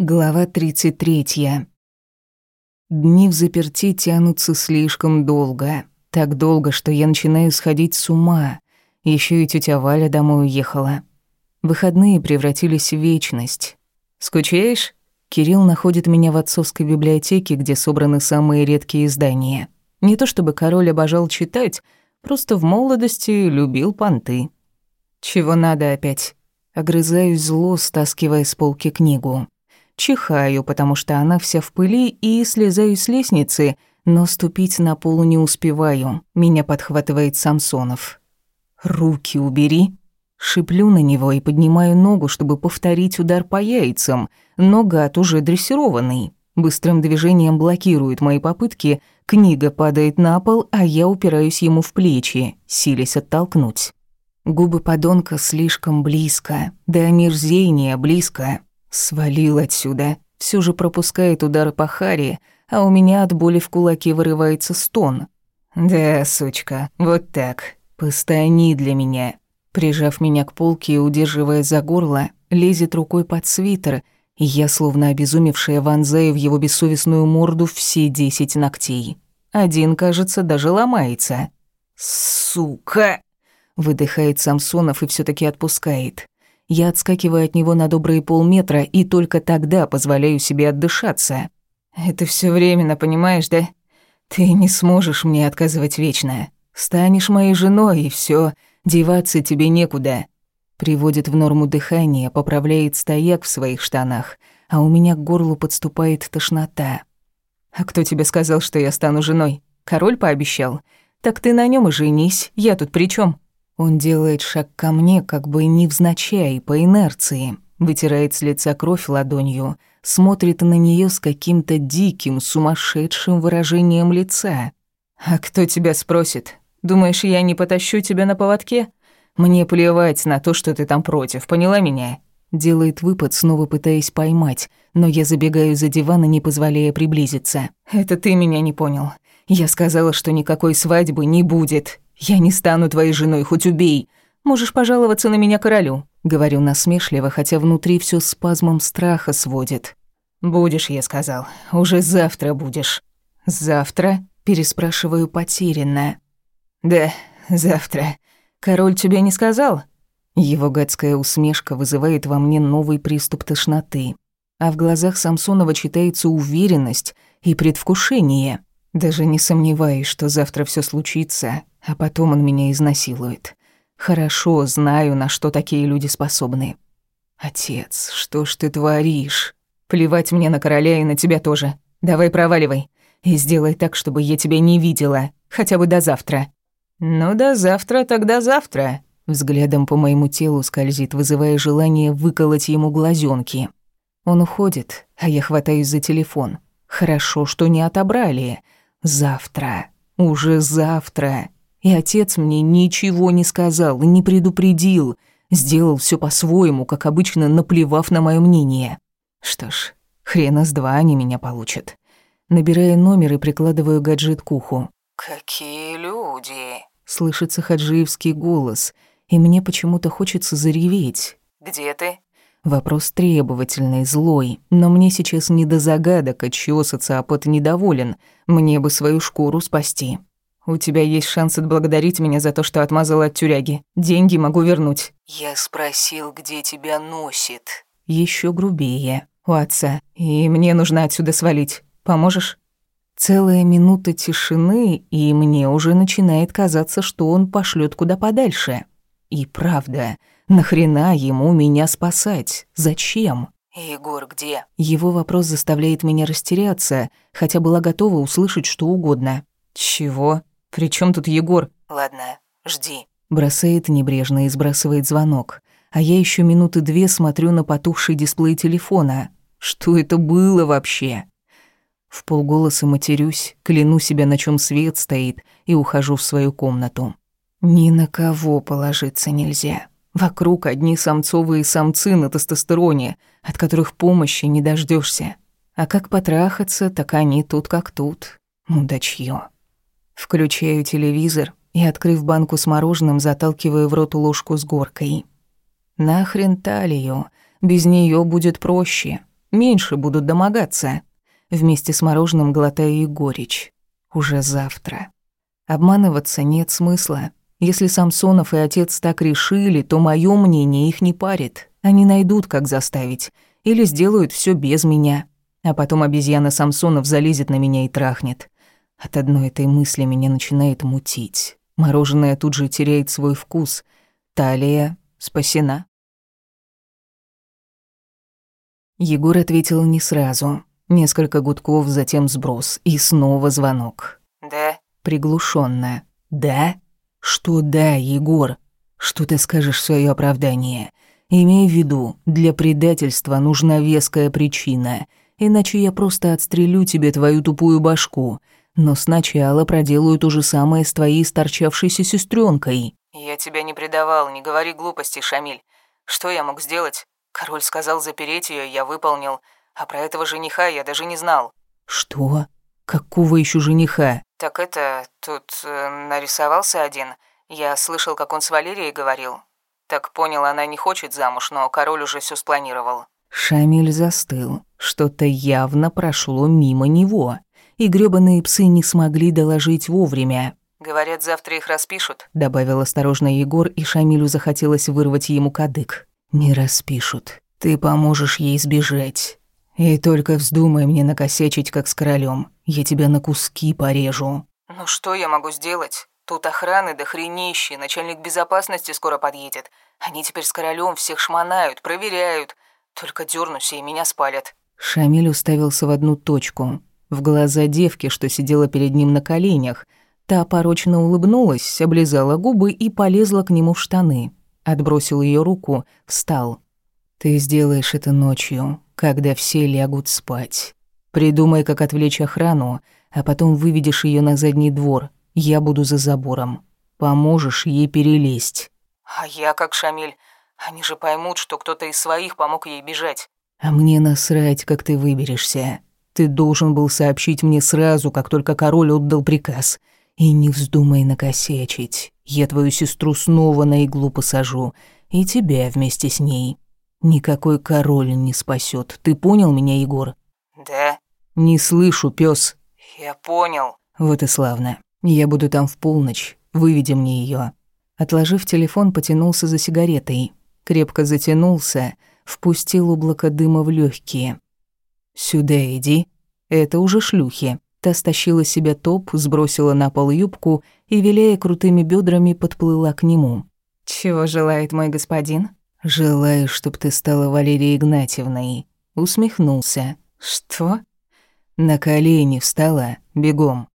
Глава 33. Дни в заперти тянутся слишком долго. Так долго, что я начинаю сходить с ума. Еще и тетя Валя домой уехала. Выходные превратились в вечность. «Скучаешь?» Кирилл находит меня в отцовской библиотеке, где собраны самые редкие издания. Не то чтобы король обожал читать, просто в молодости любил понты. «Чего надо опять?» Огрызаюсь зло, стаскивая с полки книгу. Чихаю, потому что она вся в пыли, и слезаю с лестницы, но ступить на пол не успеваю. Меня подхватывает Самсонов. «Руки убери!» Шиплю на него и поднимаю ногу, чтобы повторить удар по яйцам, но гад уже дрессированный. Быстрым движением блокирует мои попытки, книга падает на пол, а я упираюсь ему в плечи, силясь оттолкнуть. Губы подонка слишком близко, до омерзения близко. Свалил отсюда. Все же пропускает удары по Харе, а у меня от боли в кулаке вырывается стон. «Да, сучка, вот так. Постани для меня». Прижав меня к полке и удерживая за горло, лезет рукой под свитер, и я, словно обезумевшая, вонзаю в его бессовестную морду все десять ногтей. Один, кажется, даже ломается. «Сука!» — выдыхает Самсонов и все таки отпускает. Я отскакиваю от него на добрые полметра и только тогда позволяю себе отдышаться. Это все временно, понимаешь, да? Ты не сможешь мне отказывать вечно. Станешь моей женой, и все, деваться тебе некуда. Приводит в норму дыхание, поправляет стояк в своих штанах, а у меня к горлу подступает тошнота. А кто тебе сказал, что я стану женой? Король пообещал. Так ты на нем и женись, я тут при чем? Он делает шаг ко мне, как бы невзначай, по инерции, вытирает с лица кровь ладонью, смотрит на нее с каким-то диким, сумасшедшим выражением лица. «А кто тебя спросит? Думаешь, я не потащу тебя на поводке? Мне плевать на то, что ты там против, поняла меня?» Делает выпад, снова пытаясь поймать, но я забегаю за диван и не позволяя приблизиться. «Это ты меня не понял. Я сказала, что никакой свадьбы не будет. «Я не стану твоей женой, хоть убей. Можешь пожаловаться на меня королю», — говорю насмешливо, хотя внутри все спазмом страха сводит. «Будешь, я сказал. Уже завтра будешь». «Завтра?» — переспрашиваю потерянно. «Да, завтра. Король тебе не сказал?» Его гадская усмешка вызывает во мне новый приступ тошноты, а в глазах Самсонова читается уверенность и предвкушение. Даже не сомневаюсь, что завтра все случится, а потом он меня изнасилует. Хорошо знаю, на что такие люди способны. Отец, что ж ты творишь? Плевать мне на короля и на тебя тоже. Давай проваливай. И сделай так, чтобы я тебя не видела. Хотя бы до завтра. Ну, до завтра, тогда завтра. Взглядом по моему телу скользит, вызывая желание выколоть ему глазенки. Он уходит, а я хватаюсь за телефон. Хорошо, что не отобрали. Завтра. Уже завтра. И отец мне ничего не сказал, не предупредил. Сделал все по-своему, как обычно, наплевав на мое мнение. Что ж, хрена с два они меня получат. Набираю номер и прикладываю гаджет к уху. «Какие люди!» Слышится хаджиевский голос, и мне почему-то хочется зареветь. «Где ты?» Вопрос требовательный, злой, но мне сейчас не до загадок, от чего социопат недоволен. Мне бы свою шкуру спасти. У тебя есть шанс отблагодарить меня за то, что отмазала от тюряги. Деньги могу вернуть». «Я спросил, где тебя носит». Еще грубее. У отца. И мне нужно отсюда свалить. Поможешь? Целая минута тишины, и мне уже начинает казаться, что он пошлет куда подальше. И правда, нахрена ему меня спасать? Зачем? «Егор где?» Его вопрос заставляет меня растеряться, хотя была готова услышать что угодно. «Чего?» «При чем тут Егор?» «Ладно, жди». Бросает небрежно и сбрасывает звонок. А я еще минуты две смотрю на потухший дисплей телефона. Что это было вообще? В полголоса матерюсь, кляну себя, на чем свет стоит, и ухожу в свою комнату. Ни на кого положиться нельзя. Вокруг одни самцовые самцы на тестостероне, от которых помощи не дождешься. А как потрахаться, так они тут как тут. Мудачье. Включаю телевизор и, открыв банку с мороженым, заталкиваю в рот ложку с горкой. Нахрен талию, без нее будет проще. Меньше будут домогаться. Вместе с мороженым глотаю и горечь. Уже завтра. Обманываться нет смысла. Если Самсонов и отец так решили, то мое мнение их не парит. Они найдут, как заставить. Или сделают все без меня. А потом обезьяна Самсонов залезет на меня и трахнет. От одной этой мысли меня начинает мутить. Мороженое тут же теряет свой вкус. Талия спасена. Егор ответил не сразу. Несколько гудков, затем сброс. И снова звонок. «Да?» Приглушенно. «Да?» «Что да, Егор? Что ты скажешь в своё оправдание? Имей в виду, для предательства нужна веская причина, иначе я просто отстрелю тебе твою тупую башку, но сначала проделаю то же самое с твоей сторчавшейся сестренкой. «Я тебя не предавал, не говори глупостей, Шамиль. Что я мог сделать? Король сказал запереть ее, я выполнил. А про этого жениха я даже не знал». «Что? Какого еще жениха?» «Так это, тут э, нарисовался один. Я слышал, как он с Валерией говорил. Так понял, она не хочет замуж, но король уже все спланировал». Шамиль застыл. Что-то явно прошло мимо него. И грёбаные псы не смогли доложить вовремя. «Говорят, завтра их распишут», — добавил осторожно Егор, и Шамилю захотелось вырвать ему кадык. «Не распишут. Ты поможешь ей сбежать. И только вздумай мне накосячить, как с королем. Я тебя на куски порежу». «Ну что я могу сделать? Тут охраны до хренищи, начальник безопасности скоро подъедет. Они теперь с королем всех шмонают, проверяют. Только дернусь, и меня спалят». Шамиль уставился в одну точку, в глаза девки, что сидела перед ним на коленях — Та порочно улыбнулась, облизала губы и полезла к нему в штаны. Отбросил ее руку, встал. «Ты сделаешь это ночью, когда все лягут спать. Придумай, как отвлечь охрану, а потом выведешь ее на задний двор. Я буду за забором. Поможешь ей перелезть». «А я как Шамиль? Они же поймут, что кто-то из своих помог ей бежать». «А мне насрать, как ты выберешься. Ты должен был сообщить мне сразу, как только король отдал приказ. И не вздумай накосячить. Я твою сестру снова на иглу посажу, и тебя вместе с ней. Никакой король не спасет. Ты понял меня, Егор? Да. Не слышу, пес. Я понял. Вот и славно. Я буду там в полночь. Выведи мне ее. Отложив телефон, потянулся за сигаретой. Крепко затянулся, впустил облако дыма в легкие. Сюда иди. Это уже шлюхи. Та стащила себе топ, сбросила на пол юбку и, виляя крутыми бедрами, подплыла к нему. «Чего желает мой господин?» «Желаю, чтоб ты стала Валерией Игнатьевной». Усмехнулся. «Что?» «На колени встала, бегом».